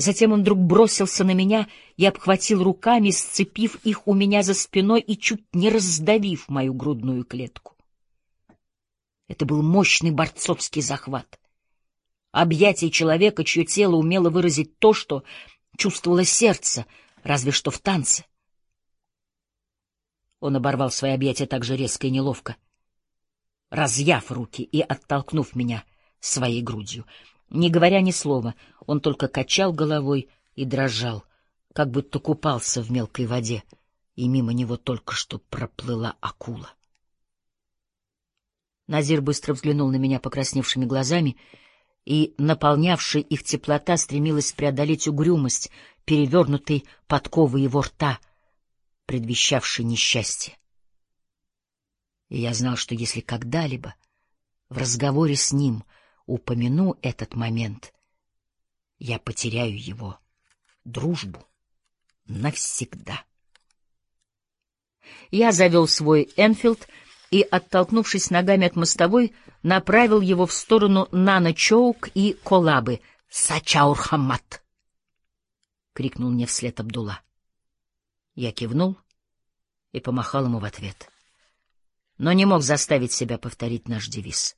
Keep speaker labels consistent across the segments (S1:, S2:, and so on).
S1: Затем он вдруг бросился на меня и обхватил руками, сцепив их у меня за спиной и чуть не раздавив мою грудную клетку. Это был мощный борцовский захват. Объятие человека, чье тело умело выразить то, что чувствовало сердце, разве что в танце. Он оборвал свои объятия так же резко и неловко, разъяв руки и оттолкнув меня своей грудью. Не говоря ни слова, он только качал головой и дрожал, как будто купался в мелкой воде, и мимо него только что проплыла акула. Назир быстро взглянул на меня покрасневшими глазами, и наполнявшая их теплота стремилась преодолеть угрюмость, перевернутой подковы его рта, предвещавшей несчастье. И я знал, что если когда-либо в разговоре с ним — упомяну этот момент, я потеряю его дружбу навсегда. Я завел свой Энфилд и, оттолкнувшись ногами от мостовой, направил его в сторону Нана-Чоук и Колабы. «Сачаурхамат!» — крикнул мне вслед Абдулла. Я кивнул и помахал ему в ответ. Но не мог заставить себя повторить наш девиз.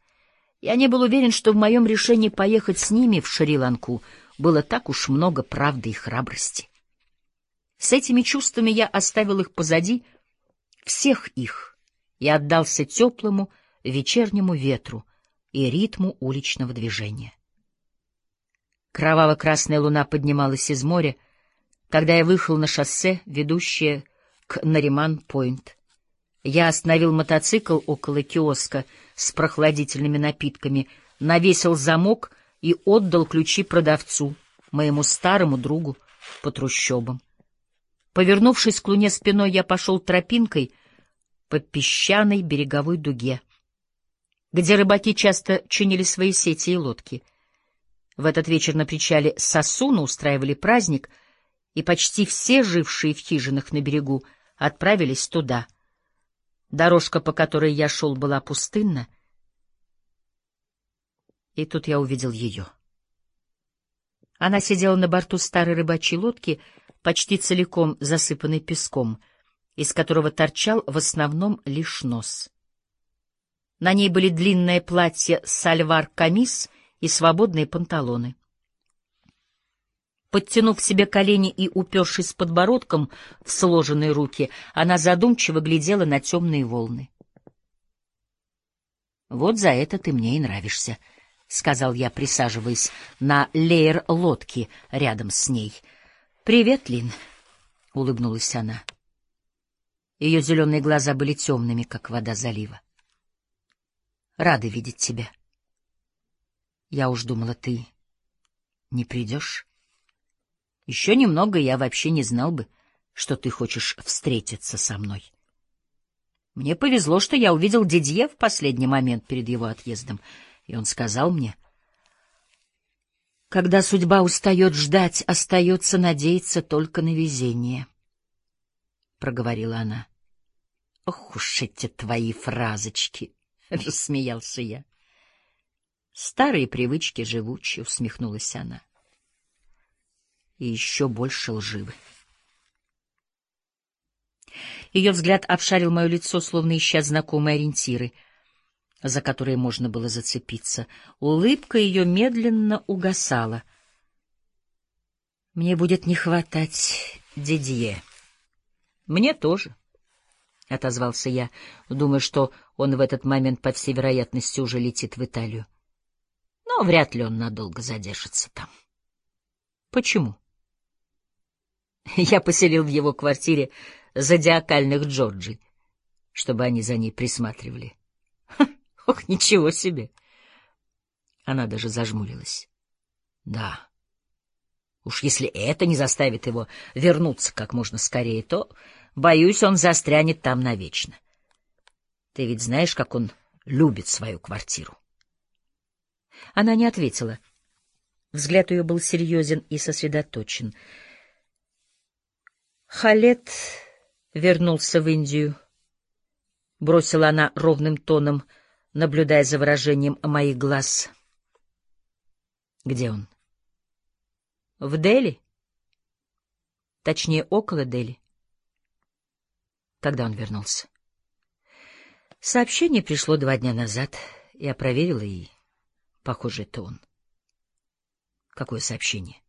S1: Я не был уверен, что в моем решении поехать с ними в Шри-Ланку было так уж много правды и храбрости. С этими чувствами я оставил их позади, всех их, и отдался теплому вечернему ветру и ритму уличного движения. Кроваво-красная луна поднималась из моря, когда я выехал на шоссе, ведущее к Нариман-Пойнт. Я остановил мотоцикл около киоска с прохладительными напитками, навесил замок и отдал ключи продавцу, моему старому другу по трущобам. Повернувшись к луне спиной, я пошел тропинкой по песчаной береговой дуге, где рыбаки часто чинили свои сети и лодки. В этот вечер на причале Сосуна устраивали праздник, и почти все жившие в хижинах на берегу отправились туда — Дорожка, по которой я шел, была пустынна, и тут я увидел ее. Она сидела на борту старой рыбачьей лодки, почти целиком засыпанной песком, из которого торчал в основном лишь нос. На ней были длинное платье сальвар-камис и свободные панталоны. Подтянув себе колени и упершись подбородком в сложенные руки, она задумчиво глядела на темные волны. «Вот за это ты мне и нравишься», — сказал я, присаживаясь на леер лодки рядом с ней. «Привет, Лин», — улыбнулась она. Ее зеленые глаза были темными, как вода залива. «Рада видеть тебя». «Я уж думала, ты не придешь?» Еще немного, я вообще не знал бы, что ты хочешь встретиться со мной. Мне повезло, что я увидел Дидье в последний момент перед его отъездом, и он сказал мне, «Когда судьба устает ждать, остается надеяться только на везение», — проговорила она. «Ох уж эти твои фразочки!» — рассмеялся я. «Старые привычки живучие», — усмехнулась она и еще больше лживы. Ее взгляд обшарил мое лицо, словно ища знакомые ориентиры, за которые можно было зацепиться. Улыбка ее медленно угасала. «Мне будет не хватать Дидье». «Мне тоже», — отозвался я, думая, что он в этот момент, по всей вероятности, уже летит в Италию. Но вряд ли он надолго задержится там. «Почему?» Я поселил в его квартире зодиакальных Джорджи, чтобы они за ней присматривали. ох, ничего себе! Она даже зажмурилась. Да. Уж если это не заставит его вернуться как можно скорее, то, боюсь, он застрянет там навечно. Ты ведь знаешь, как он любит свою квартиру. Она не ответила. Взгляд ее был серьезен и сосредоточен — Халет вернулся в Индию. Бросила она ровным тоном, наблюдая за выражением моих глаз. Где он? В Дели? Точнее, около Дели. Когда он вернулся? Сообщение пришло два дня назад. Я проверила, и, похоже, это он. Какое сообщение?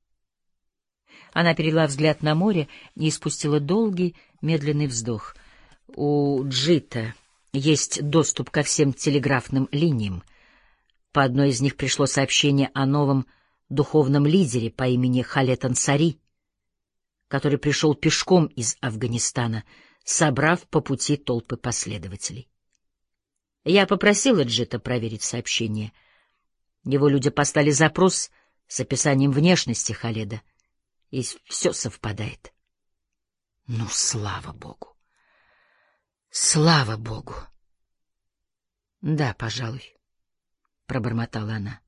S1: Она перевела взгляд на море и испустила долгий, медленный вздох. У Джита есть доступ ко всем телеграфным линиям. По одной из них пришло сообщение о новом духовном лидере по имени Халет Ансари, который пришел пешком из Афганистана, собрав по пути толпы последователей. Я попросила Джита проверить сообщение. Его люди послали запрос с описанием внешности Халеда, и все совпадает. Ну, слава богу! Слава богу! Да, пожалуй, — пробормотала она.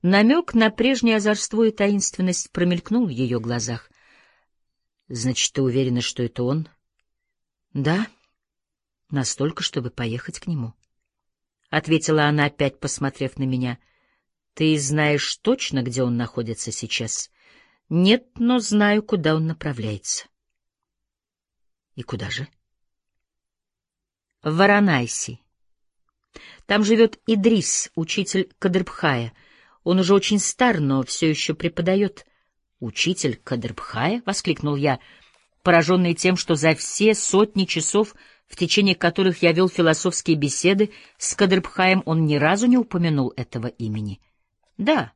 S1: Намек на прежнее озорство и таинственность промелькнул в ее глазах. — Значит, ты уверена, что это он? — Да. — Настолько, чтобы поехать к нему. Ответила она, опять посмотрев на меня. Ты знаешь точно, где он находится сейчас? Нет, но знаю, куда он направляется. И куда же? В Варанайси. Там живет Идрис, учитель Кадрбхая. Он уже очень стар, но все еще преподает. «Учитель Кадрбхая?» — воскликнул я, пораженный тем, что за все сотни часов в течение которых я вел философские беседы с Кадрбхаем, он ни разу не упомянул этого имени. Да,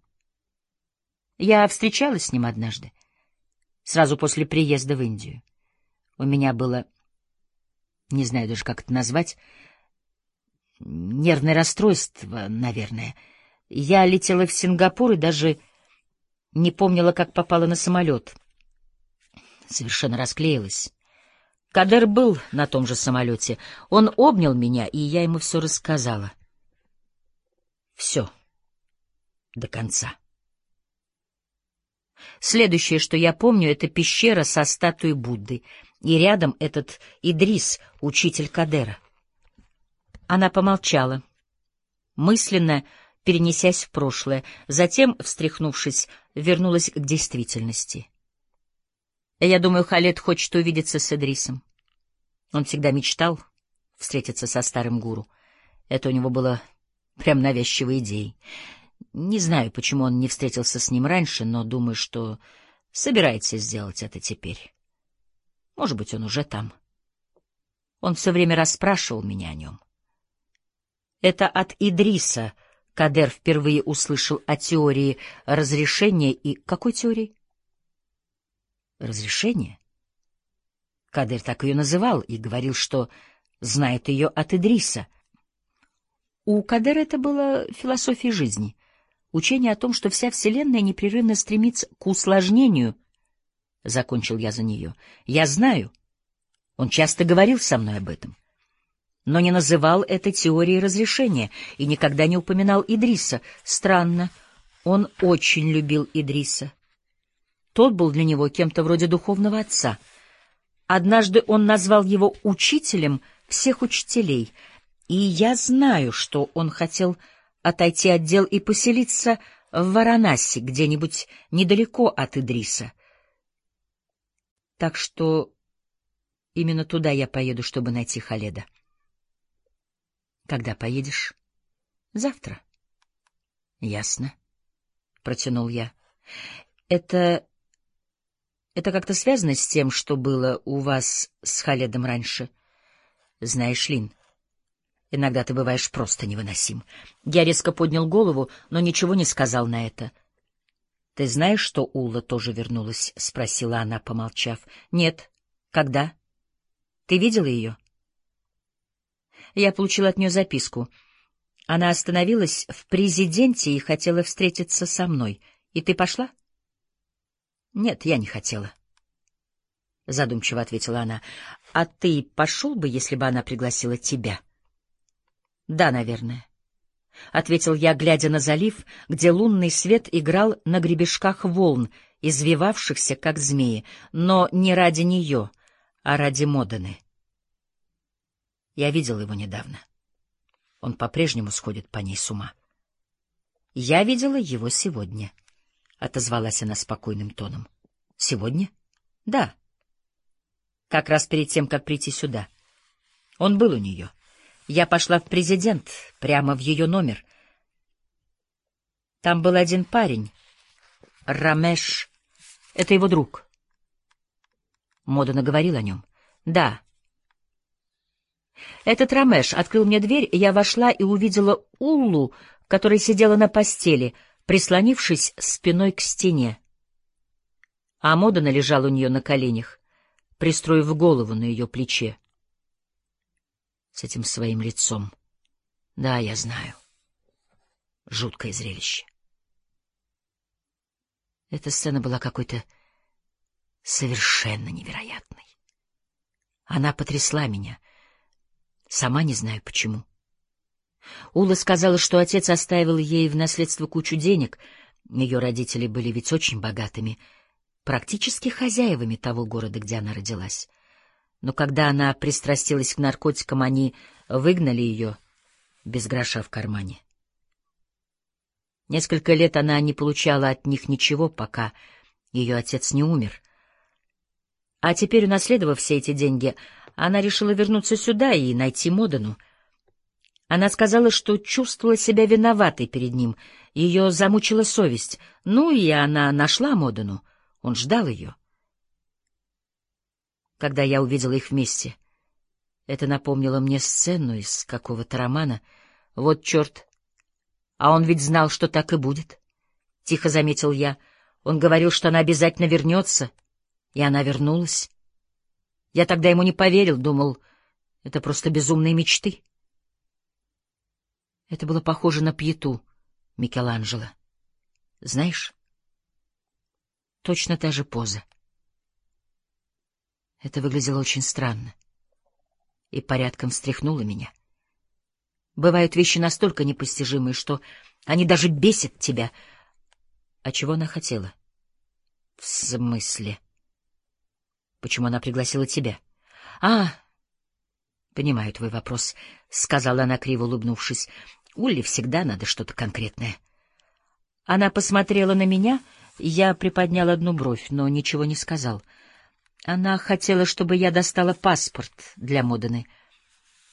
S1: я встречалась с ним однажды, сразу после приезда в Индию. У меня было, не знаю даже, как это назвать, нервное расстройство, наверное. Я летела в Сингапур и даже не помнила, как попала на самолет. Совершенно расклеилась. Кадер был на том же самолете. Он обнял меня, и я ему все рассказала. Все. До конца. Следующее, что я помню, это пещера со статуей Будды, и рядом этот Идрис, учитель Кадера. Она помолчала, мысленно перенесясь в прошлое, затем, встряхнувшись, вернулась к действительности. Я думаю, Халет хочет увидеться с Идрисом. Он всегда мечтал встретиться со старым гуру. Это у него было прям навязчивой идеей. Не знаю, почему он не встретился с ним раньше, но думаю, что собирается сделать это теперь. Может быть, он уже там. Он все время расспрашивал меня о нем. Это от Идриса Кадер впервые услышал о теории разрешения и... Какой теории? Разрешение? Кадыр так ее называл и говорил, что знает ее от Идриса. У Кадера это было философией жизни, учение о том, что вся Вселенная непрерывно стремится к усложнению. Закончил я за нее. Я знаю. Он часто говорил со мной об этом но не называл это теорией разрешения и никогда не упоминал Идриса. Странно, он очень любил Идриса. Тот был для него кем-то вроде духовного отца. Однажды он назвал его учителем всех учителей, и я знаю, что он хотел отойти от дел и поселиться в Варанаси, где-нибудь недалеко от Идриса. Так что именно туда я поеду, чтобы найти Халеда. Когда поедешь? Завтра. Ясно, протянул я. Это это как-то связано с тем, что было у вас с Халедом раньше? Знаешь, Лин, иногда ты бываешь просто невыносим. Я резко поднял голову, но ничего не сказал на это. — Ты знаешь, что Улла тоже вернулась? — спросила она, помолчав. — Нет. Когда? Ты видела ее? Я получил от нее записку. Она остановилась в президенте и хотела встретиться со мной. И ты пошла? — нет, я не хотела. Задумчиво ответила она. А ты пошел бы, если бы она пригласила тебя? Да, наверное. — ответил я, глядя на залив, где лунный свет играл на гребешках волн, извивавшихся, как змеи, но не ради нее, а ради Моданы. Я видел его недавно. Он по-прежнему сходит по ней с ума. Я видела его сегодня. — отозвалась она спокойным тоном. — Сегодня? — Да. Как раз перед тем, как прийти сюда. Он был у нее. Я пошла в президент, прямо в ее номер. Там был один парень, Рамеш. Это его друг. Мода наговорил о нем. — Да. Этот Рамеш открыл мне дверь, я вошла и увидела Уллу, которая сидела на постели, прислонившись спиной к стене. А Модана лежал у нее на коленях, пристроив голову на ее плече. С этим своим лицом. Да, я знаю. Жуткое зрелище. Эта сцена была какой-то совершенно невероятной. Она потрясла меня. Сама не знаю почему. Ула сказала, что отец оставил ей в наследство кучу денег. Ее родители были ведь очень богатыми, практически хозяевами того города, где она родилась. Но когда она пристрастилась к наркотикам, они выгнали ее без гроша в кармане. Несколько лет она не получала от них ничего, пока ее отец не умер. А теперь, унаследовав все эти деньги, она решила вернуться сюда и найти Модану. Она сказала, что чувствовала себя виноватой перед ним, ее замучила совесть. Ну и она нашла Модану, он ждал ее. Когда я увидела их вместе, это напомнило мне сцену из какого-то романа. Вот черт! А он ведь знал, что так и будет. Тихо заметил я. Он говорил, что она обязательно вернется — и она вернулась. Я тогда ему не поверил, думал, это просто безумные мечты. Это было похоже на пьету Микеланджело. Знаешь, точно та же поза. Это выглядело очень странно и порядком встряхнуло меня. Бывают вещи настолько непостижимые, что они даже бесят тебя. А чего она хотела? В смысле? Почему она пригласила тебя? — А, понимаю твой вопрос, — сказала она, криво улыбнувшись. — Улле всегда надо что-то конкретное. Она посмотрела на меня, я приподнял одну бровь, но ничего не сказал. Она хотела, чтобы я достала паспорт для Модены.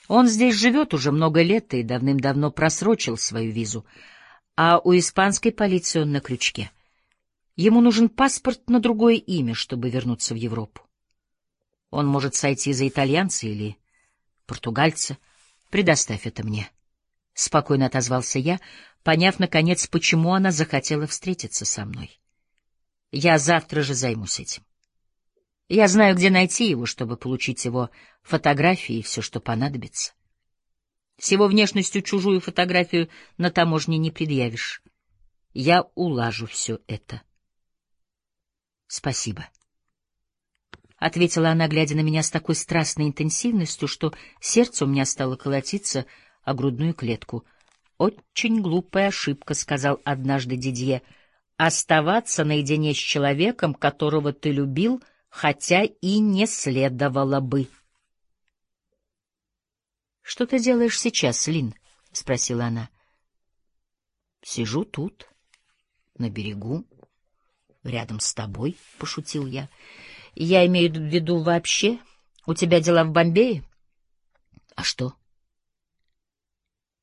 S1: Он здесь живет уже много лет и давным-давно просрочил свою визу, а у испанской полиции он на крючке. Ему нужен паспорт на другое имя, чтобы вернуться в Европу. Он может сойти за итальянца или португальца. Предоставь это мне. Спокойно отозвался я, поняв, наконец, почему она захотела встретиться со мной. Я завтра же займусь этим. Я знаю, где найти его, чтобы получить его фотографии и все, что понадобится. С его внешностью чужую фотографию на таможне не предъявишь. Я улажу все это. Спасибо. — ответила она, глядя на меня с такой страстной интенсивностью, что сердце у меня стало колотиться о грудную клетку. «Очень глупая ошибка», — сказал однажды Дидье, — «оставаться наедине с человеком, которого ты любил, хотя и не следовало бы». «Что ты делаешь сейчас, Лин?» — спросила она. «Сижу тут, на берегу, рядом с тобой», — пошутил я. Я имею в виду вообще. У тебя дела в Бомбее? А что?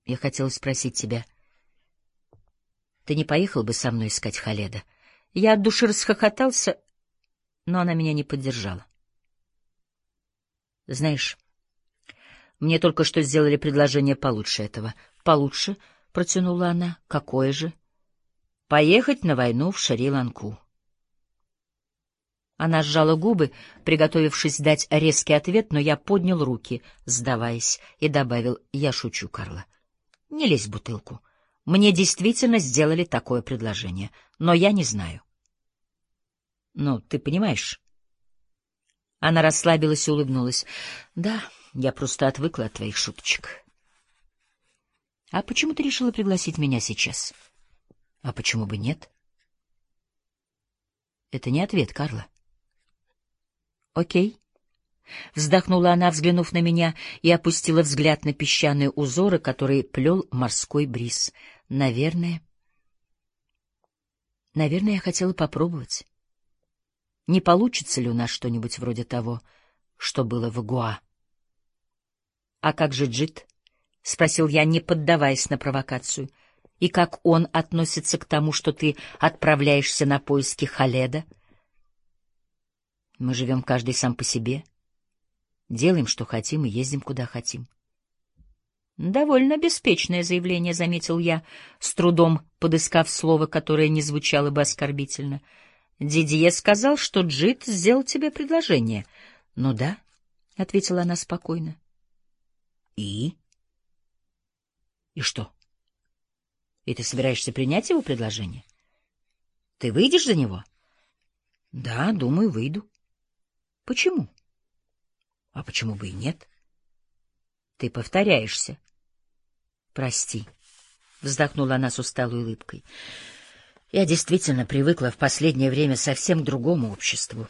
S1: Я хотел спросить тебя. Ты не поехал бы со мной искать Халеда? Я от души расхохотался, но она меня не поддержала. Знаешь, мне только что сделали предложение получше этого. Получше, протянула она. Какое же? Поехать на войну в Шри-Ланку. Она сжала губы, приготовившись дать резкий ответ, но я поднял руки, сдаваясь, и добавил, я шучу, Карла. Не лезь в бутылку. Мне действительно сделали такое предложение, но я не знаю. Ну, ты понимаешь? Она расслабилась и улыбнулась. Да, я просто отвыкла от твоих шуточек. А почему ты решила пригласить меня сейчас? А почему бы нет? Это не ответ, Карла. Окей. Вздохнула она, взглянув на меня, и опустила взгляд на песчаные узоры, которые плел морской бриз. Наверное. Наверное, я хотела попробовать. Не получится ли у нас что-нибудь вроде того, что было в Гуа? — А как же Джит? — спросил я, не поддаваясь на провокацию. — И как он относится к тому, что ты отправляешься на поиски Халеда? Мы живем каждый сам по себе, делаем, что хотим, и ездим, куда хотим. Довольно беспечное заявление, заметил я, с трудом подыскав слово, которое не звучало бы оскорбительно. Дидье сказал, что Джит сделал тебе предложение. Ну да, ответила она спокойно. И? И что? И ты собираешься принять его предложение? Ты выйдешь за него? Да, думаю, выйду. Почему? А почему бы и нет? Ты повторяешься. Прости, вздохнула она с усталой улыбкой. Я действительно привыкла в последнее время совсем к другому обществу.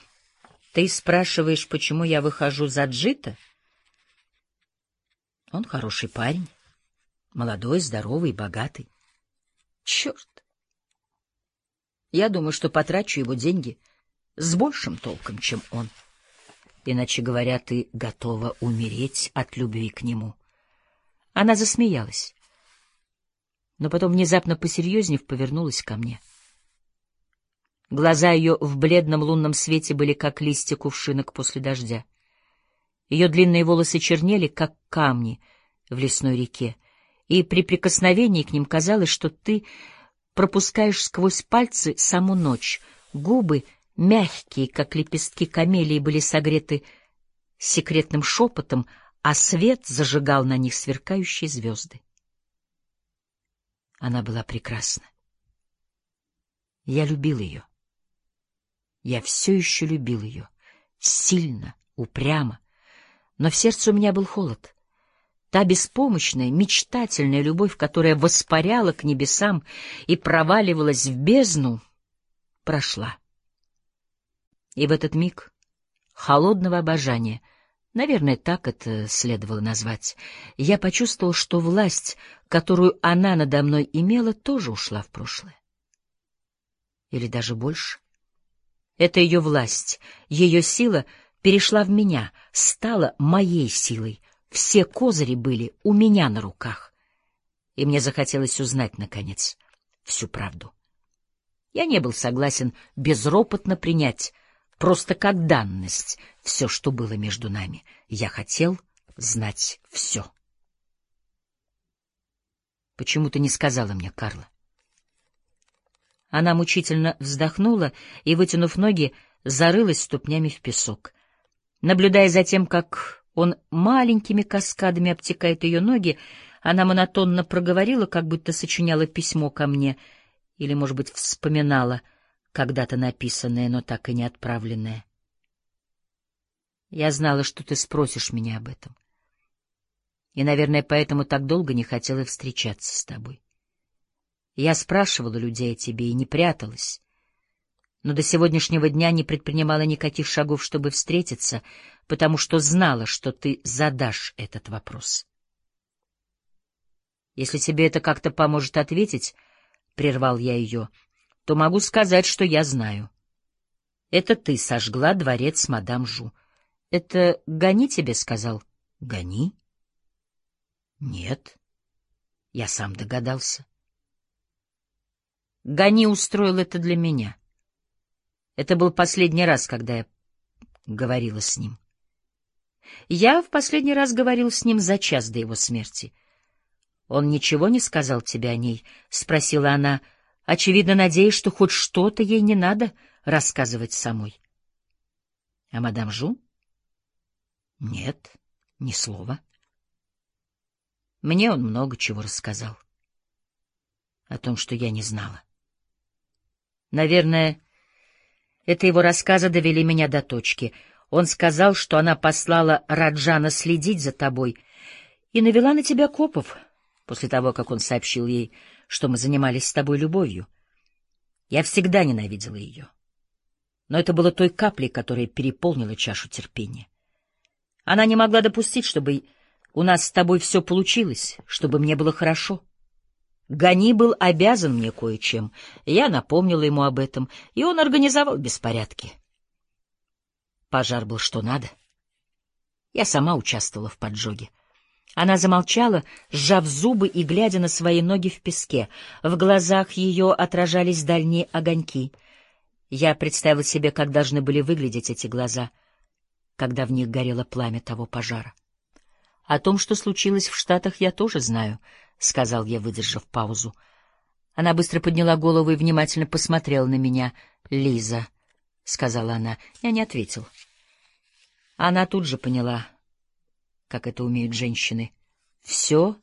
S1: Ты спрашиваешь, почему я выхожу за Джита? Он хороший парень, молодой, здоровый, богатый. Черт! Я думаю, что потрачу его деньги с большим толком, чем он. Иначе говоря, ты готова умереть от любви к нему. Она засмеялась, но потом, внезапно посерьезнев, повернулась ко мне. Глаза ее в бледном лунном свете были как листья кувшинок после дождя. Ее длинные волосы чернели, как камни в лесной реке, и при прикосновении к ним казалось, что ты пропускаешь сквозь пальцы саму ночь, губы — мягкие, как лепестки камелии, были согреты секретным шепотом, а свет зажигал на них сверкающие звезды. Она была прекрасна. Я любил ее. Я все еще любил ее. Сильно, упрямо. Но в сердце у меня был холод. Та беспомощная, мечтательная любовь, которая воспаряла к небесам и проваливалась в бездну, прошла. И в этот миг холодного обожания, наверное, так это следовало назвать, я почувствовал, что власть, которую она надо мной имела, тоже ушла в прошлое. Или даже больше. Это ее власть, ее сила перешла в меня, стала моей силой. Все козыри были у меня на руках. И мне захотелось узнать, наконец, всю правду. Я не был согласен безропотно принять просто как данность, все, что было между нами. Я хотел знать все. Почему ты не сказала мне, Карла? Она мучительно вздохнула и, вытянув ноги, зарылась ступнями в песок. Наблюдая за тем, как он маленькими каскадами обтекает ее ноги, она монотонно проговорила, как будто сочиняла письмо ко мне, или, может быть, вспоминала — когда-то написанное, но так и не отправленное. Я знала, что ты спросишь меня об этом. И, наверное, поэтому так долго не хотела встречаться с тобой. Я спрашивала людей о тебе и не пряталась, но до сегодняшнего дня не предпринимала никаких шагов, чтобы встретиться, потому что знала, что ты задашь этот вопрос. Если тебе это как-то поможет ответить, — прервал я ее, то могу сказать, что я знаю. Это ты сожгла дворец мадам Жу. Это Гани тебе сказал? Гани? Нет. Я сам догадался. Гани устроил это для меня. Это был последний раз, когда я говорила с ним. Я в последний раз говорил с ним за час до его смерти. Он ничего не сказал тебе о ней? — спросила она, — очевидно, надеясь, что хоть что-то ей не надо рассказывать самой. А мадам Жу? Нет, ни слова. Мне он много чего рассказал. О том, что я не знала. Наверное, это его рассказы довели меня до точки. Он сказал, что она послала Раджана следить за тобой и навела на тебя копов после того, как он сообщил ей, что мы занимались с тобой любовью. Я всегда ненавидела ее. Но это было той каплей, которая переполнила чашу терпения. Она не могла допустить, чтобы у нас с тобой все получилось, чтобы мне было хорошо. Гани был обязан мне кое-чем. Я напомнила ему об этом, и он организовал беспорядки. Пожар был что надо. Я сама участвовала в поджоге. Она замолчала, сжав зубы и глядя на свои ноги в песке. В глазах ее отражались дальние огоньки. Я представила себе, как должны были выглядеть эти глаза, когда в них горело пламя того пожара. О том, что случилось в Штатах, я тоже знаю, — сказал я, выдержав паузу. Она быстро подняла голову и внимательно посмотрела на меня. — Лиза, — сказала она. Я не ответил. Она тут же поняла, как это умеют женщины, все,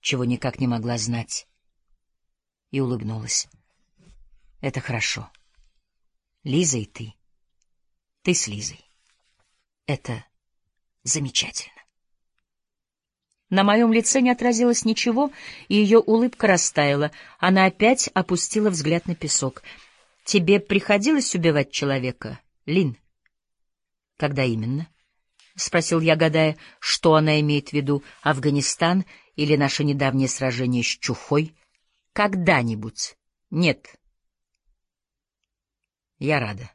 S1: чего никак не могла знать, и улыбнулась. — Это хорошо. Лиза и ты. Ты с Лизой. Это замечательно. На моем лице не отразилось ничего, и ее улыбка растаяла. Она опять опустила взгляд на песок. — Тебе приходилось убивать человека, Лин? — Когда именно? — спросил я, гадая, что она имеет в виду, Афганистан или наше недавнее сражение с Чухой. — Когда-нибудь. — Нет. — Я рада.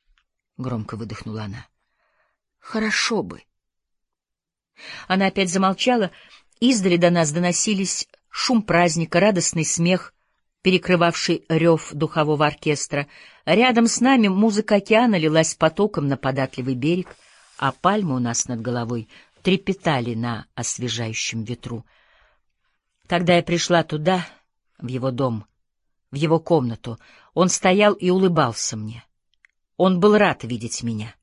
S1: — громко выдохнула она. — Хорошо бы. — она опять замолчала. Издали до нас доносились шум праздника, радостный смех, перекрывавший рев духового оркестра. Рядом с нами музыка океана лилась потоком на податливый берег, а пальмы у нас над головой трепетали на освежающем ветру. Когда я пришла туда, в его дом, в его комнату, он стоял и улыбался мне. Он был рад видеть меня.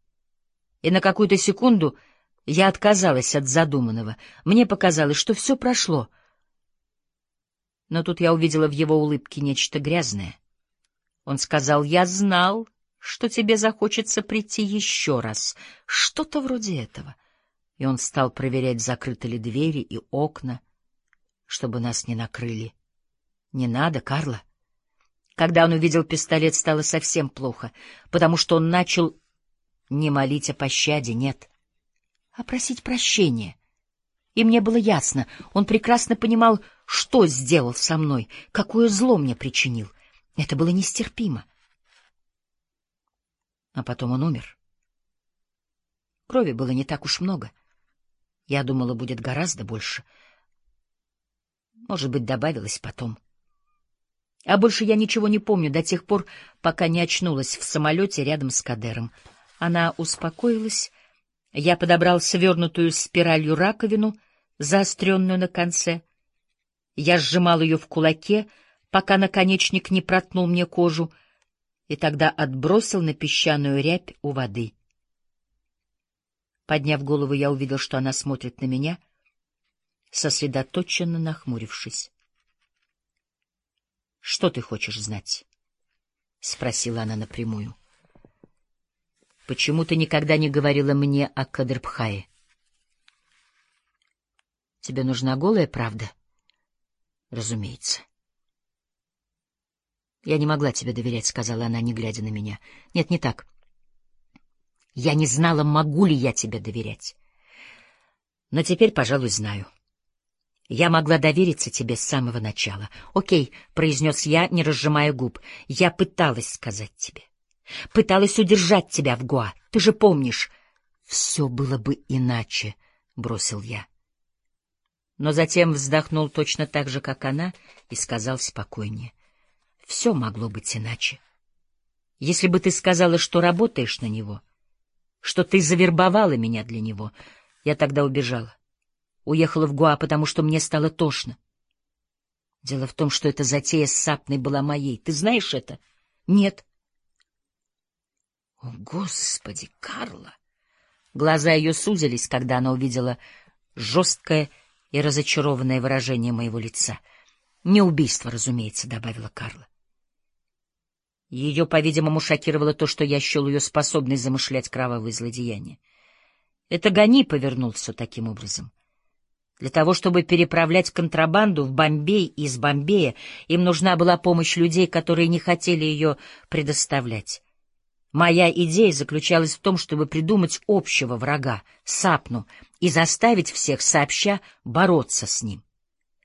S1: И на какую-то секунду я отказалась от задуманного. Мне показалось, что все прошло. Но тут я увидела в его улыбке нечто грязное. Он сказал, «Я знал, что тебе захочется прийти еще раз». Что-то вроде этого. И он стал проверять, закрыты ли двери и окна, чтобы нас не накрыли. «Не надо, Карла». Когда он увидел пистолет, стало совсем плохо, потому что он начал не молить о пощаде, нет а просить прощения. И мне было ясно, он прекрасно понимал, что сделал со мной, какое зло мне причинил. Это было нестерпимо. А потом он умер. Крови было не так уж много. Я думала, будет гораздо больше. Может быть, добавилось потом. А больше я ничего не помню до тех пор, пока не очнулась в самолете рядом с Кадером. Она успокоилась я подобрал свернутую спиралью раковину, заостренную на конце. Я сжимал ее в кулаке, пока наконечник не проткнул мне кожу, и тогда отбросил на песчаную рябь у воды. Подняв голову, я увидел, что она смотрит на меня, сосредоточенно нахмурившись. — Что ты хочешь знать? — спросила она напрямую. Почему ты никогда не говорила мне о Кадрбхае? Тебе нужна голая правда? Разумеется. Я не могла тебе доверять, сказала она, не глядя на меня. Нет, не так. Я не знала, могу ли я тебе доверять. Но теперь, пожалуй, знаю. Я могла довериться тебе с самого начала. Окей, произнес я, не разжимая губ. Я пыталась сказать тебе. Пыталась удержать тебя в Гуа. Ты же помнишь. Все было бы иначе, — бросил я. Но затем вздохнул точно так же, как она, и сказал спокойнее. Все могло быть иначе. Если бы ты сказала, что работаешь на него, что ты завербовала меня для него, я тогда убежала. Уехала в Гуа, потому что мне стало тошно. Дело в том, что эта затея с Сапной была моей. Ты знаешь это? Нет. О, Господи, Карла! Глаза ее сузились, когда она увидела жесткое и разочарованное выражение моего лица. Не убийство, разумеется, добавила Карла. Ее, по-видимому, шокировало то, что я счел ее способной замышлять кровавые злодеяния. Это Гани повернул все таким образом. Для того, чтобы переправлять контрабанду в Бомбей и из Бомбея, им нужна была помощь людей, которые не хотели ее предоставлять. Моя идея заключалась в том, чтобы придумать общего врага, Сапну, и заставить всех сообща бороться с ним.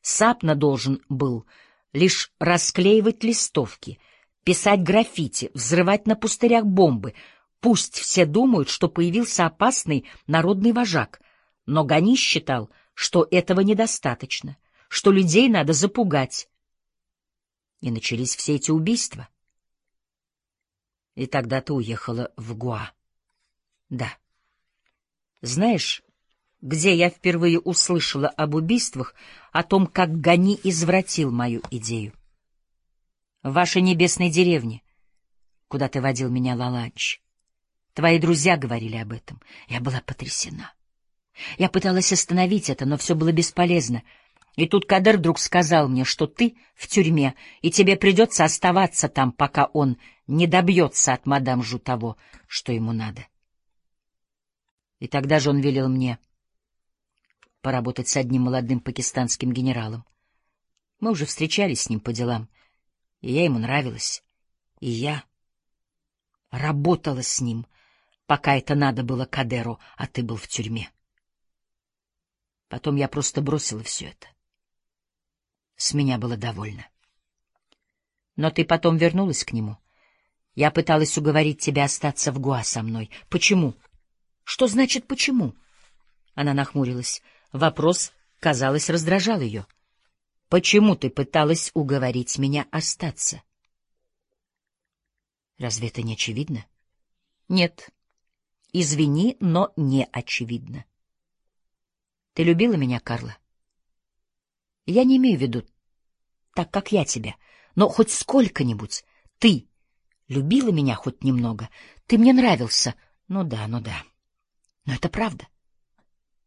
S1: Сапна должен был лишь расклеивать листовки, писать граффити, взрывать на пустырях бомбы. Пусть все думают, что появился опасный народный вожак, но Гани считал, что этого недостаточно, что людей надо запугать. И начались все эти убийства. И тогда ты уехала в Гуа. Да. Знаешь, где я впервые услышала об убийствах, о том, как Гани извратил мою идею? В вашей небесной деревне, куда ты водил меня Лаланч. Твои друзья говорили об этом. Я была потрясена. Я пыталась остановить это, но все было бесполезно. И тут Кадер вдруг сказал мне, что ты в тюрьме, и тебе придется оставаться там, пока он не добьется от мадам Жу того, что ему надо. И тогда же он велел мне поработать с одним молодым пакистанским генералом. Мы уже встречались с ним по делам, и я ему нравилась. И я работала с ним, пока это надо было Кадеру, а ты был в тюрьме. Потом я просто бросила все это. С меня было довольно. Но ты потом вернулась к нему. Я пыталась уговорить тебя остаться в Гуа со мной. Почему? Что значит «почему»? Она нахмурилась. Вопрос, казалось, раздражал ее. Почему ты пыталась уговорить меня остаться? Разве это не очевидно? Нет. Извини, но не очевидно. Ты любила меня, Карла? Я не имею в виду так, как я тебя, но хоть сколько-нибудь. Ты любила меня хоть немного. Ты мне нравился. Ну да, ну да. Но это правда.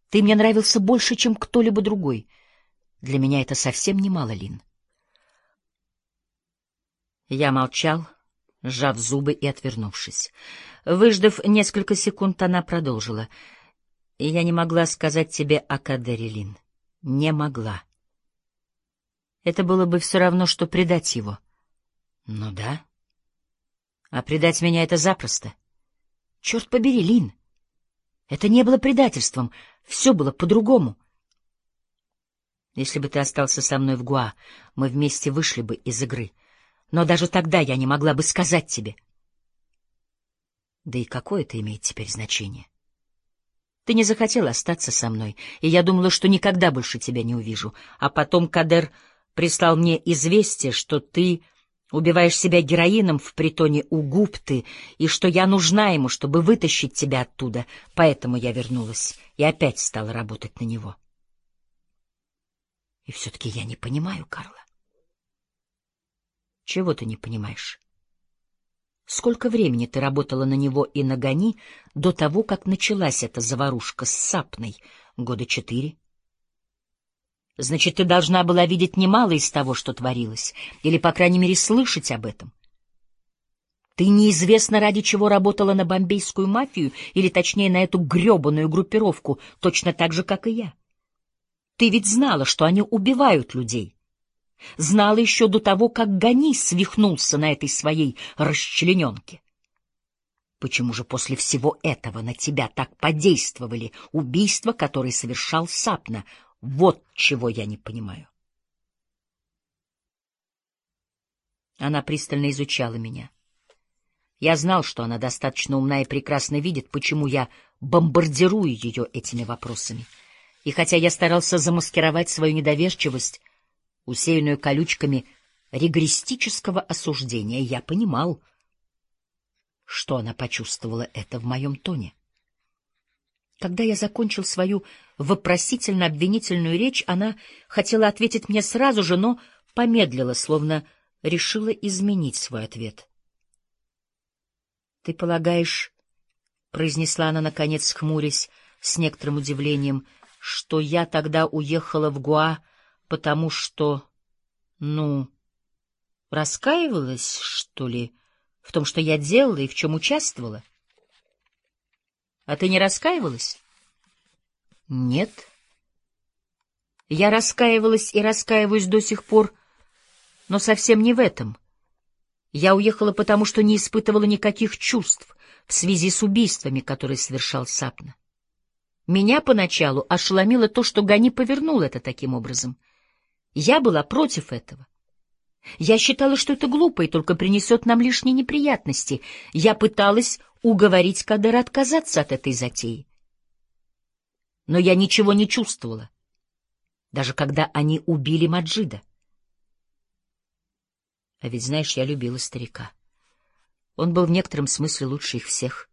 S1: Ты мне нравился больше, чем кто-либо другой. Для меня это совсем немало, Лин. Я молчал, сжав зубы и отвернувшись. Выждав несколько секунд, она продолжила. Я не могла сказать тебе о Кадере, Лин. Не могла. Это было бы все равно, что предать его. Ну да. А предать меня — это запросто. Черт побери, Лин. Это не было предательством, все было по-другому. Если бы ты остался со мной в Гуа, мы вместе вышли бы из игры. Но даже тогда я не могла бы сказать тебе. Да и какое это имеет теперь значение? Ты не захотел остаться со мной, и я думала, что никогда больше тебя не увижу. А потом Кадер прислал мне известие, что ты убиваешь себя героином в притоне у Гупты, и что я нужна ему, чтобы вытащить тебя оттуда, поэтому я вернулась и опять стала работать на него. И все-таки я не понимаю, Карла. Чего ты не понимаешь? Сколько времени ты работала на него и на Гони до того, как началась эта заварушка с Сапной? Года четыре. Значит, ты должна была видеть немало из того, что творилось, или, по крайней мере, слышать об этом. Ты неизвестно ради чего работала на бомбейскую мафию, или, точнее, на эту гребаную группировку, точно так же, как и я. Ты ведь знала, что они убивают людей. Знала еще до того, как Гани свихнулся на этой своей расчлененке. Почему же после всего этого на тебя так подействовали убийства, которые совершал Сапна, вот чего я не понимаю. Она пристально изучала меня. Я знал, что она достаточно умна и прекрасно видит, почему я бомбардирую ее этими вопросами. И хотя я старался замаскировать свою недоверчивость, усеянную колючками ригористического осуждения, я понимал, что она почувствовала это в моем тоне. Когда я закончил свою вопросительно-обвинительную речь, она хотела ответить мне сразу же, но помедлила, словно решила изменить свой ответ. — Ты полагаешь, — произнесла она, наконец, хмурясь, с некоторым удивлением, — что я тогда уехала в Гуа, потому что, ну, раскаивалась, что ли, в том, что я делала и в чем участвовала? А ты не раскаивалась? Нет. Я раскаивалась и раскаиваюсь до сих пор, но совсем не в этом. Я уехала потому, что не испытывала никаких чувств в связи с убийствами, которые совершал Сапна. Меня поначалу ошеломило то, что Гани повернул это таким образом. Я была против этого. Я считала, что это глупо и только принесет нам лишние неприятности. Я пыталась уговорить Кадера отказаться от этой затеи. Но я ничего не чувствовала, даже когда они убили Маджида. А ведь, знаешь, я любила старика. Он был в некотором смысле лучше их всех.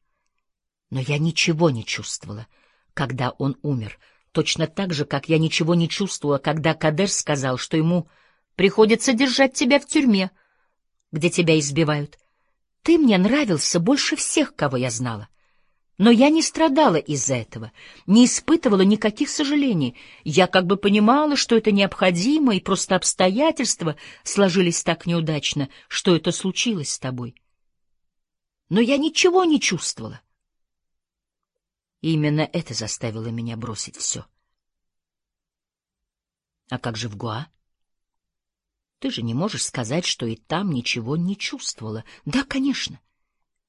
S1: Но я ничего не чувствовала, когда он умер, точно так же, как я ничего не чувствовала, когда Кадер сказал, что ему приходится держать тебя в тюрьме, где тебя избивают. Ты мне нравился больше всех, кого я знала. Но я не страдала из-за этого, не испытывала никаких сожалений. Я как бы понимала, что это необходимо, и просто обстоятельства сложились так неудачно, что это случилось с тобой. Но я ничего не чувствовала. Именно это заставило меня бросить все. А как же в Гуа? Ты же не можешь сказать, что и там ничего не чувствовала. Да, конечно.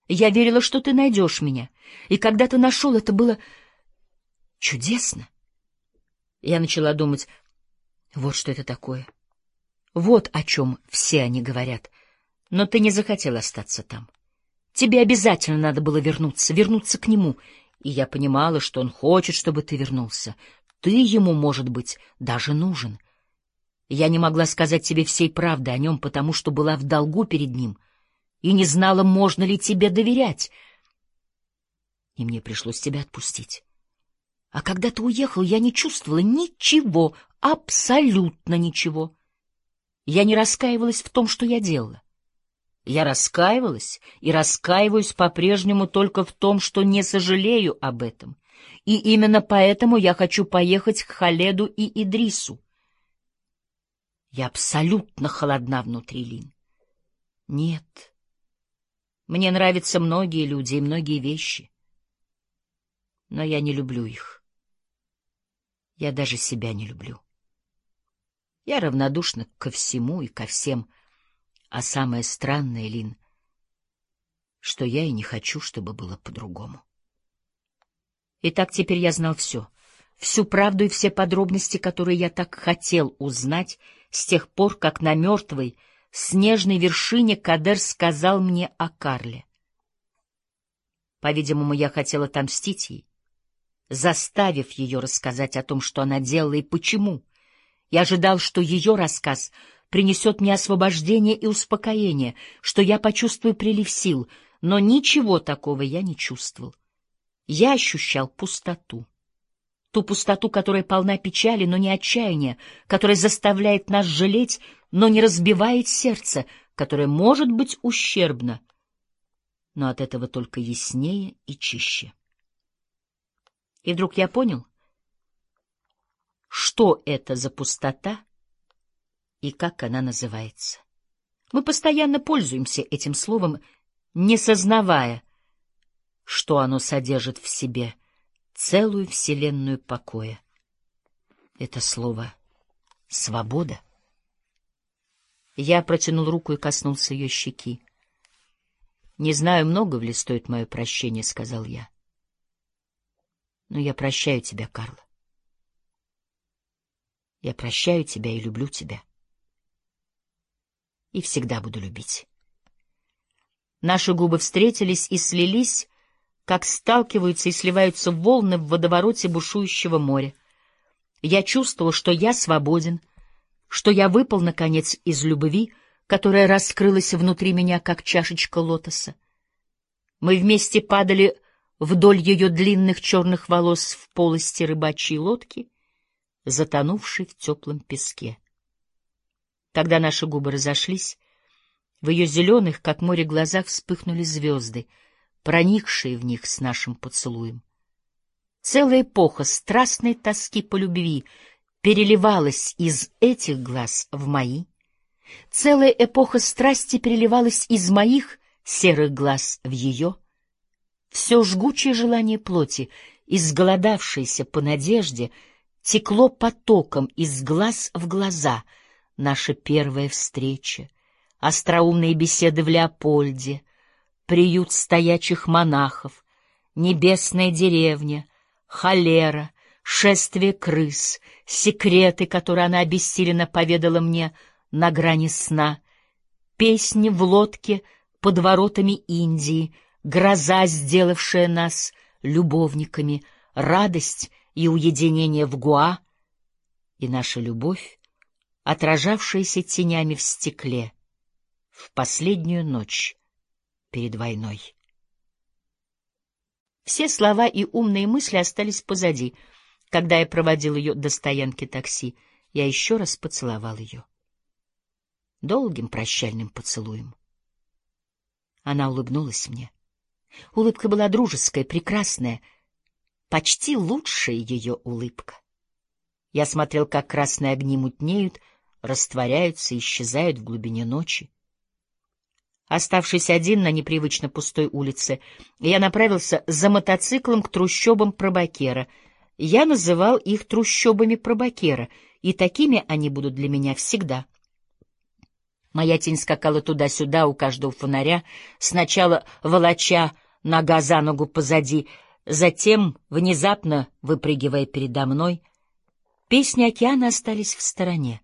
S1: Я верила, что ты найдешь меня. И когда ты нашел, это было чудесно. Я начала думать, вот что это такое. Вот о чем все они говорят. Но ты не захотел остаться там. Тебе обязательно надо было вернуться, вернуться к нему. И я понимала, что он хочет, чтобы ты вернулся. Ты ему, может быть, даже нужен. Я не могла сказать тебе всей правды о нем, потому что была в долгу перед ним — и не знала, можно ли тебе доверять. И мне пришлось тебя отпустить. А когда ты уехал, я не чувствовала ничего, абсолютно ничего. Я не раскаивалась в том, что я делала. Я раскаивалась и раскаиваюсь по-прежнему только в том, что не сожалею об этом. И именно поэтому я хочу поехать к Халеду и Идрису. Я абсолютно холодна внутри, Лин. Нет, мне нравятся многие люди и многие вещи. Но я не люблю их. Я даже себя не люблю. Я равнодушна ко всему и ко всем. А самое странное, Лин, что я и не хочу, чтобы было по-другому. Итак, теперь я знал все. Всю правду и все подробности, которые я так хотел узнать с тех пор, как на мертвой, снежной вершине Кадер сказал мне о Карле. По-видимому, я хотел отомстить ей, заставив ее рассказать о том, что она делала и почему. Я ожидал, что ее рассказ принесет мне освобождение и успокоение, что я почувствую прилив сил, но ничего такого я не чувствовал. Я ощущал пустоту. Ту пустоту, которая полна печали, но не отчаяния, которая заставляет нас жалеть, но не разбивает сердце, которое может быть ущербно, но от этого только яснее и чище. И вдруг я понял, что это за пустота и как она называется. Мы постоянно пользуемся этим словом, не сознавая, что оно содержит в себе целую вселенную покоя. Это слово «свобода». Я протянул руку и коснулся ее щеки. «Не знаю, много ли стоит мое прощение», — сказал я. «Но я прощаю тебя, Карла. Я прощаю тебя и люблю тебя. И всегда буду любить». Наши губы встретились и слились, как сталкиваются и сливаются волны в водовороте бушующего моря. Я чувствовал, что я свободен — что я выпал, наконец, из любви, которая раскрылась внутри меня, как чашечка лотоса. Мы вместе падали вдоль ее длинных черных волос в полости рыбачьей лодки, затонувшей в теплом песке. Когда наши губы разошлись, в ее зеленых, как море, глазах вспыхнули звезды, проникшие в них с нашим поцелуем. Целая эпоха страстной тоски по любви переливалась из этих глаз в мои. Целая эпоха страсти переливалась из моих серых глаз в ее. Все жгучее желание плоти, изголодавшееся по надежде, текло потоком из глаз в глаза. Наша первая встреча, остроумные беседы в Леопольде, приют стоячих монахов, небесная деревня, холера, шествие крыс, секреты, которые она обессиленно поведала мне на грани сна, песни в лодке под воротами Индии, гроза, сделавшая нас любовниками, радость и уединение в Гуа, и наша любовь, отражавшаяся тенями в стекле в последнюю ночь перед войной. Все слова и умные мысли остались позади. Когда я проводил ее до стоянки такси, я еще раз поцеловал ее. Долгим прощальным поцелуем. Она улыбнулась мне. Улыбка была дружеская, прекрасная, почти лучшая ее улыбка. Я смотрел, как красные огни мутнеют, растворяются, исчезают в глубине ночи. Оставшись один на непривычно пустой улице, я направился за мотоциклом к трущобам Пробакера. Я называл их трущобами Пробакера, и такими они будут для меня всегда. Моя тень скакала туда-сюда у каждого фонаря, сначала волоча нога за ногу позади, затем внезапно выпрыгивая передо мной. Песни океана остались в стороне.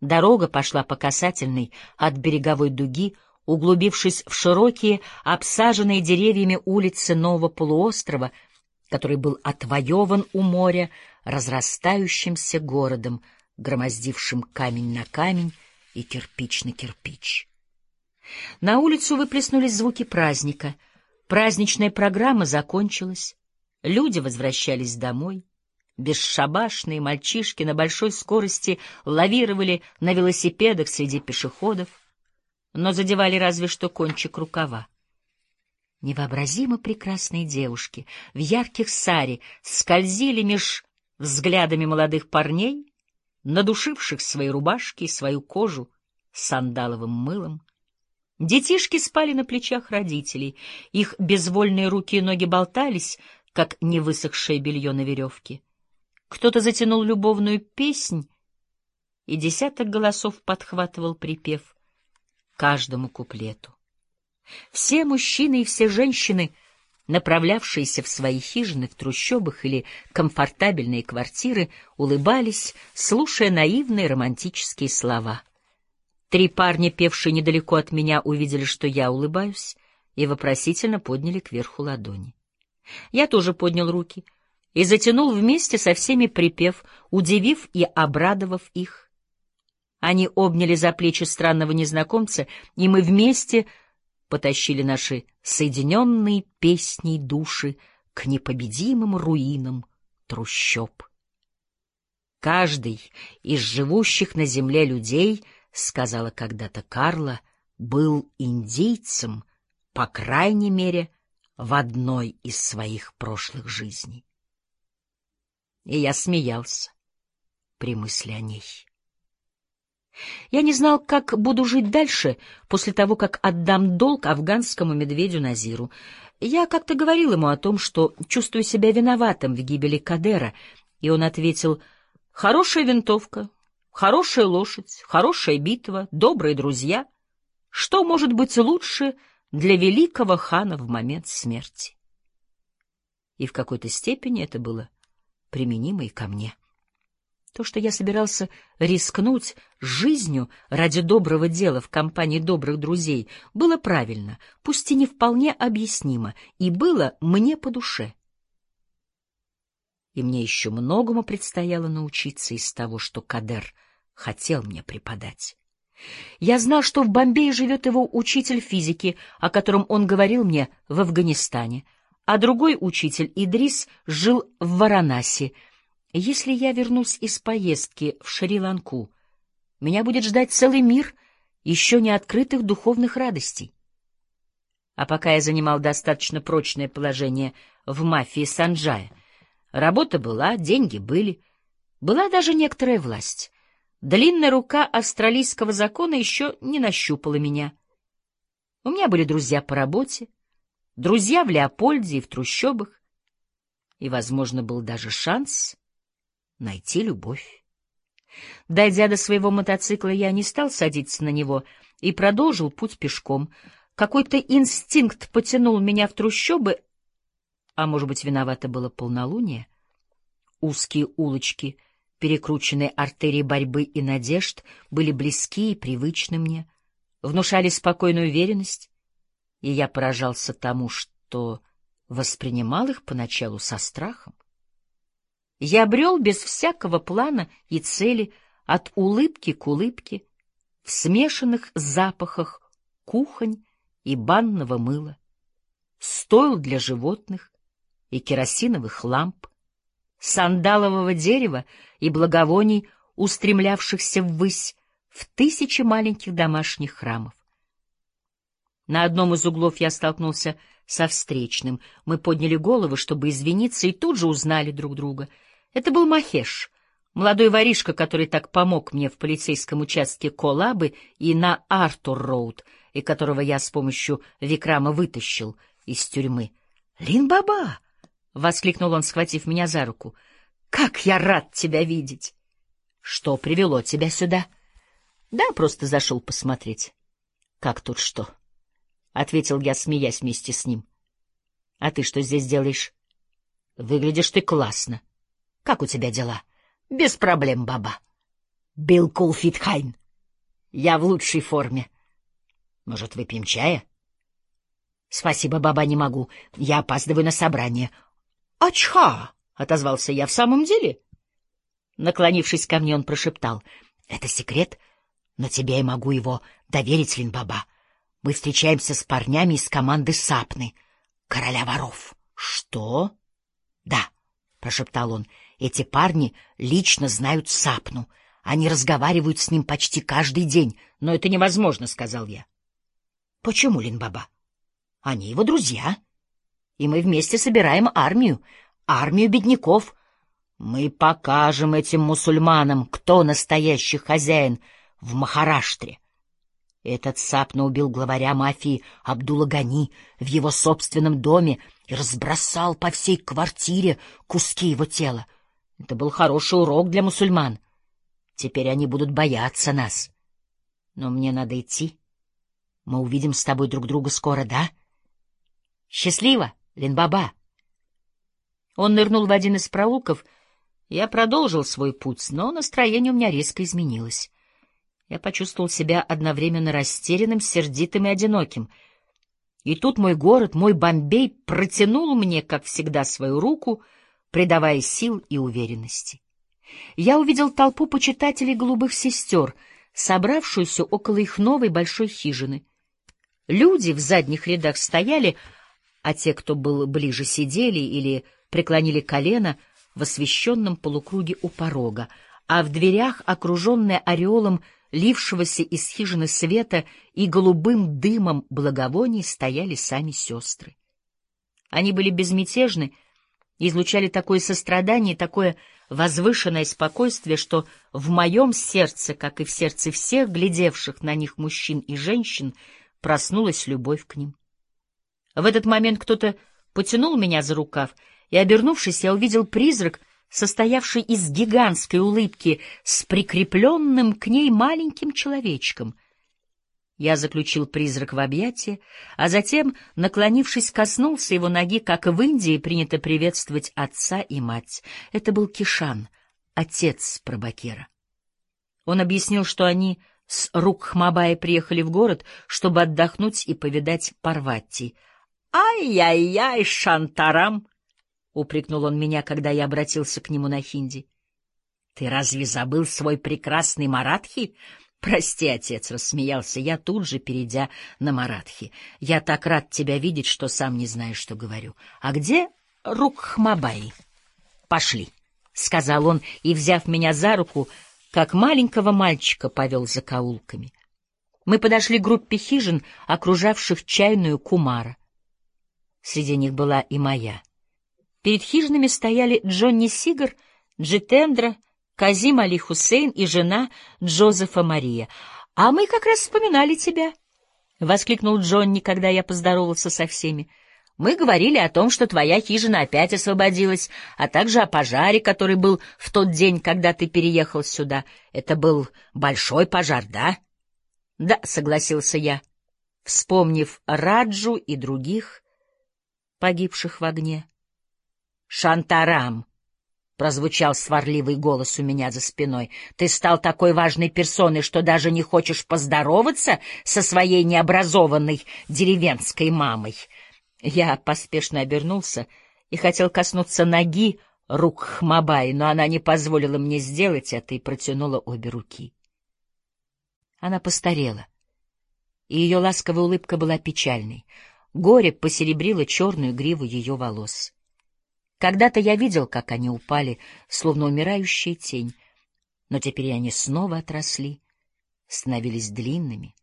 S1: Дорога пошла по касательной от береговой дуги, углубившись в широкие, обсаженные деревьями улицы нового полуострова, который был отвоеван у моря разрастающимся городом, громоздившим камень на камень и кирпич на кирпич. На улицу выплеснулись звуки праздника. Праздничная программа закончилась. Люди возвращались домой. Бесшабашные мальчишки на большой скорости лавировали на велосипедах среди пешеходов но задевали разве что кончик рукава. Невообразимо прекрасные девушки в ярких саре скользили меж взглядами молодых парней, надушивших свои рубашки и свою кожу сандаловым мылом. Детишки спали на плечах родителей, их безвольные руки и ноги болтались, как невысохшее белье на веревке. Кто-то затянул любовную песнь, и десяток голосов подхватывал припев каждому куплету. Все мужчины и все женщины, направлявшиеся в свои хижины в трущобах или комфортабельные квартиры, улыбались, слушая наивные романтические слова. Три парня, певшие недалеко от меня, увидели, что я улыбаюсь, и вопросительно подняли кверху ладони. Я тоже поднял руки и затянул вместе со всеми припев, удивив и обрадовав их. Они обняли за плечи странного незнакомца, и мы вместе потащили наши соединенные песней души к непобедимым руинам трущоб. Каждый из живущих на земле людей, сказала когда-то Карла, был индейцем, по крайней мере, в одной из своих прошлых жизней. И я смеялся при мысли о ней. Я не знал, как буду жить дальше, после того, как отдам долг афганскому медведю Назиру. Я как-то говорил ему о том, что чувствую себя виноватым в гибели Кадера, и он ответил, «Хорошая винтовка, хорошая лошадь, хорошая битва, добрые друзья. Что может быть лучше для великого хана в момент смерти?» И в какой-то степени это было применимо и ко мне. То, что я собирался рискнуть жизнью ради доброго дела в компании добрых друзей, было правильно, пусть и не вполне объяснимо, и было мне по душе. И мне еще многому предстояло научиться из того, что Кадер хотел мне преподать. Я знал, что в Бомбее живет его учитель физики, о котором он говорил мне в Афганистане, а другой учитель, Идрис, жил в Варанаси — если я вернусь из поездки в Шри-Ланку, меня будет ждать целый мир еще не открытых духовных радостей. А пока я занимал достаточно прочное положение в мафии Санджая, работа была, деньги были, была даже некоторая власть. Длинная рука австралийского закона еще не нащупала меня. У меня были друзья по работе, друзья в Леопольде и в трущобах, и, возможно, был даже шанс найти любовь. Дойдя до своего мотоцикла, я не стал садиться на него и продолжил путь пешком. Какой-то инстинкт потянул меня в трущобы, а, может быть, виновато было полнолуние. Узкие улочки, перекрученные артерии борьбы и надежд, были близки и привычны мне. внушали спокойную уверенность, и я поражался тому, что воспринимал их поначалу со страхом. Я брел без всякого плана и цели от улыбки к улыбке в смешанных запахах кухонь и банного мыла, стойл для животных и керосиновых ламп, сандалового дерева и благовоний, устремлявшихся ввысь в тысячи маленьких домашних храмов. На одном из углов я столкнулся со встречным. Мы подняли головы, чтобы извиниться, и тут же узнали друг друга. Это был Махеш, молодой воришка, который так помог мне в полицейском участке Колабы и на Артур-Роуд, и которого я с помощью Викрама вытащил из тюрьмы. — Лин-баба! — воскликнул он, схватив меня за руку. — Как я рад тебя видеть! — Что привело тебя сюда? — Да, просто зашел посмотреть. — Как тут что? —— ответил я, смеясь вместе с ним. — А ты что здесь делаешь? — Выглядишь ты классно. — Как у тебя дела? — Без проблем, баба. — बिलकुल फिट हैं. Я в лучшей форме. — Может, выпьем чая? — Спасибо, баба, не могу. Я опаздываю на собрание. — Ачха! — отозвался я. — В самом деле? Наклонившись ко мне, он прошептал. — Это секрет, но тебе я могу его доверить, Линбаба. Мы встречаемся с парнями из команды Сапны, короля воров. — Что? — Да, — прошептал он, — эти парни лично знают Сапну. Они разговаривают с ним почти каждый день. — Но это невозможно, — сказал я. — Почему, Линбаба? — Они его друзья. И мы вместе собираем армию, армию бедняков. Мы покажем этим мусульманам, кто настоящий хозяин в Махараштре. Этот Сапна убил главаря мафии Абдула Гани в его собственном доме и разбросал по всей квартире куски его тела. Это был хороший урок для мусульман. Теперь они будут бояться нас. Но мне надо идти. Мы увидим с тобой друг друга скоро, да? Счастливо, Линбаба. Он нырнул в один из проулков. Я продолжил свой путь, но настроение у меня резко изменилось. Я почувствовал себя одновременно растерянным, сердитым и одиноким. И тут мой город, мой Бомбей протянул мне, как всегда, свою руку, придавая сил и уверенности. Я увидел толпу почитателей голубых сестер, собравшуюся около их новой большой хижины. Люди в задних рядах стояли, а те, кто был ближе, сидели или преклонили колено в освещенном полукруге у порога, а в дверях, окруженная ореолом лившегося из хижины света и голубым дымом благовоний стояли сами сестры. Они были безмятежны, излучали такое сострадание, такое возвышенное спокойствие, что в моем сердце, как и в сердце всех глядевших на них мужчин и женщин, проснулась любовь к ним. В этот момент кто-то потянул меня за рукав, и, обернувшись, я увидел призрак — состоявший из гигантской улыбки с прикрепленным к ней маленьким человечком. Я заключил призрак в объятия, а затем, наклонившись, коснулся его ноги, как в Индии принято приветствовать отца и мать. Это был Кишан, отец Прабакера. Он объяснил, что они с Рукхмабая приехали в город, чтобы отдохнуть и повидать Парватти. «Ай-яй-яй, Шантарам!» — упрекнул он меня, когда я обратился к нему на хинди. — Ты разве забыл свой прекрасный маратхи? — Прости, отец, — рассмеялся я, тут же перейдя на маратхи. — Я так рад тебя видеть, что сам не знаю, что говорю. — А где Рукхмабай? — Пошли, — сказал он, и, взяв меня за руку, как маленького мальчика повел за каулками. Мы подошли к группе хижин, окружавших чайную кумара. Среди них была и моя — Перед хижинами стояли Джонни Сигар, Джитендра, Казим Али Хусейн и жена Джозефа Мария. — А мы как раз вспоминали тебя, — воскликнул Джонни, когда я поздоровался со всеми. — Мы говорили о том, что твоя хижина опять освободилась, а также о пожаре, который был в тот день, когда ты переехал сюда. Это был большой пожар, да? — Да, — согласился я, вспомнив Раджу и других, погибших в огне. Шантарам, — прозвучал сварливый голос у меня за спиной. — Ты стал такой важной персоной, что даже не хочешь поздороваться со своей необразованной деревенской мамой. Я поспешно обернулся и хотел коснуться ноги рук Хмабай, но она не позволила мне сделать это и протянула обе руки. Она постарела, и ее ласковая улыбка была печальной. Горе посеребрило черную гриву ее волос. Когда-то я видел, как они упали, словно умирающая тень, но теперь они снова отросли, становились длинными.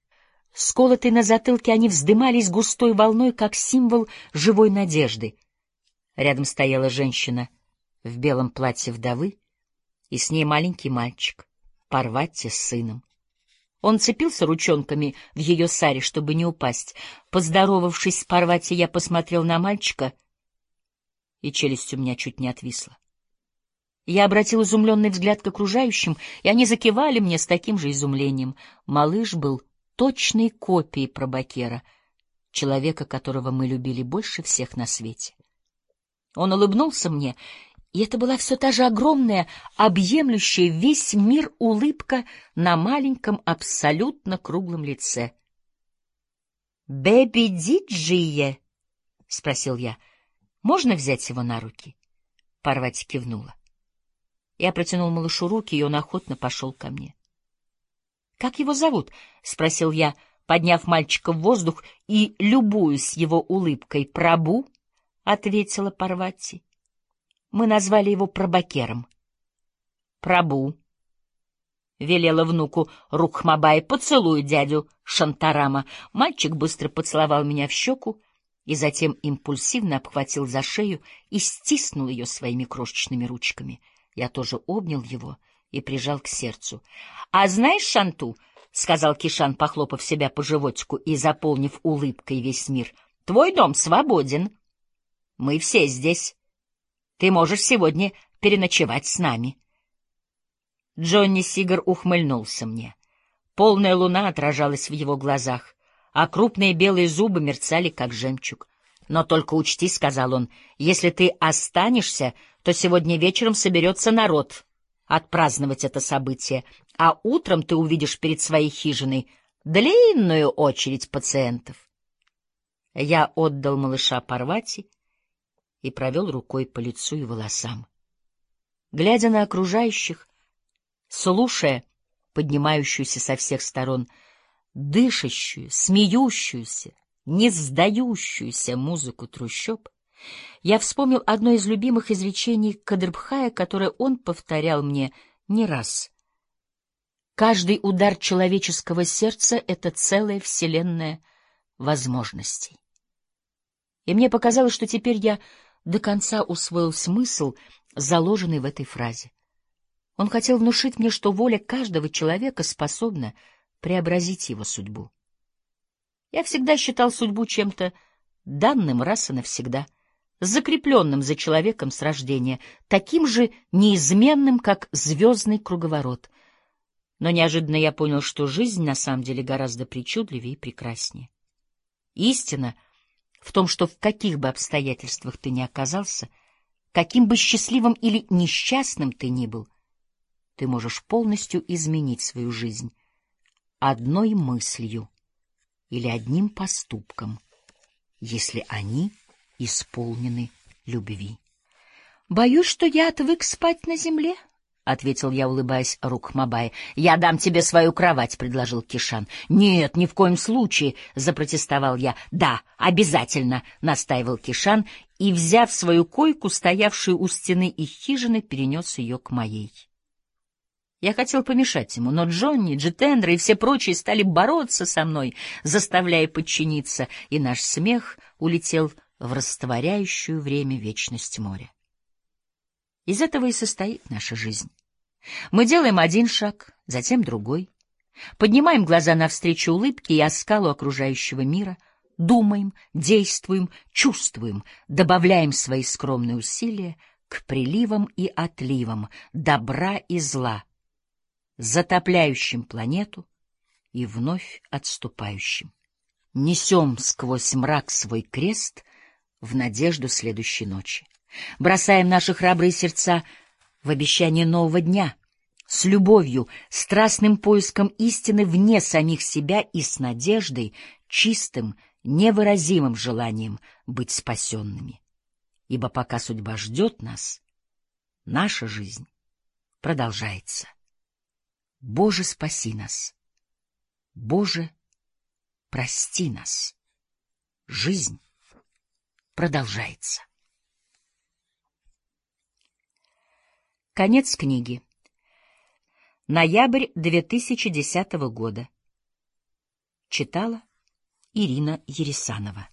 S1: Сколотые на затылке они вздымались густой волной, как символ живой надежды. Рядом стояла женщина в белом платье вдовы, и с ней маленький мальчик, Парвати с сыном. Он цепился ручонками в ее саре, чтобы не упасть. Поздоровавшись с Парвати, я посмотрел на мальчика — и челюсть у меня чуть не отвисла. Я обратил изумленный взгляд к окружающим, и они закивали мне с таким же изумлением. Малыш был точной копией Пробакера, человека, которого мы любили больше всех на свете. Он улыбнулся мне, и это была все та же огромная, объемлющая весь мир улыбка на маленьком, абсолютно круглом лице. «Бэби Диджие?» — спросил я. — можно взять его на руки? Парвати кивнула. Я протянул малышу руки, и он охотно пошел ко мне. — Как его зовут? — спросил я, подняв мальчика в воздух и любуясь его улыбкой. — Прабу, — ответила Парвати. Мы назвали его Прабакером. — Прабу, — велела внуку Рухмабай, — поцелуй дядю Шантарама. Мальчик быстро поцеловал меня в щеку, и затем импульсивно обхватил за шею и стиснул ее своими крошечными ручками. Я тоже обнял его и прижал к сердцу. — А знаешь, Шанту, — сказал Кишан, похлопав себя по животику и заполнив улыбкой весь мир, — твой дом свободен. Мы все здесь. Ты можешь сегодня переночевать с нами. Джонни Сигар ухмыльнулся мне. Полная луна отражалась в его глазах а крупные белые зубы мерцали, как жемчуг. «Но только учти», — сказал он, — «если ты останешься, то сегодня вечером соберется народ отпраздновать это событие, а утром ты увидишь перед своей хижиной длинную очередь пациентов». Я отдал малыша Парвати и провел рукой по лицу и волосам. Глядя на окружающих, слушая поднимающуюся со всех сторон — дышащую, смеющуюся, не сдающуюся музыку трущоб, я вспомнил одно из любимых изречений Кадрбхая, которое он повторял мне не раз. Каждый удар человеческого сердца — это целая вселенная возможностей. И мне показалось, что теперь я до конца усвоил смысл, заложенный в этой фразе. Он хотел внушить мне, что воля каждого человека способна преобразить его судьбу. Я всегда считал судьбу чем-то данным раз и навсегда, закрепленным за человеком с рождения, таким же неизменным, как звездный круговорот. Но неожиданно я понял, что жизнь на самом деле гораздо причудливее и прекраснее. Истина в том, что в каких бы обстоятельствах ты ни оказался, каким бы счастливым или несчастным ты ни был, ты можешь полностью изменить свою жизнь, одной мыслью или одним поступком, если они исполнены любви. — Боюсь, что я отвык спать на земле, — ответил я, улыбаясь Рукмабай. — Я дам тебе свою кровать, — предложил Кишан. — Нет, ни в коем случае, — запротестовал я. — Да, обязательно, — настаивал Кишан, и, взяв свою койку, стоявшую у стены их хижины, перенес ее к моей. Я хотел помешать ему, но Джонни, Джитендра и все прочие стали бороться со мной, заставляя подчиниться, и наш смех улетел в растворяющую время вечность моря. Из этого и состоит наша жизнь. Мы делаем один шаг, затем другой, поднимаем глаза навстречу улыбке и оскалу окружающего мира, думаем, действуем, чувствуем, добавляем свои скромные усилия к приливам и отливам добра и зла — затопляющим планету и вновь отступающим. Несем сквозь мрак свой крест в надежду следующей ночи. Бросаем наши храбрые сердца в обещание нового дня, с любовью, страстным поиском истины вне самих себя и с надеждой, чистым, невыразимым желанием быть спасенными. Ибо пока судьба ждет нас, наша жизнь продолжается. Боже, спаси нас! Боже, прости нас! Жизнь продолжается. Конец книги. Ноябрь 2010 года. Читала Ирина Ересанова.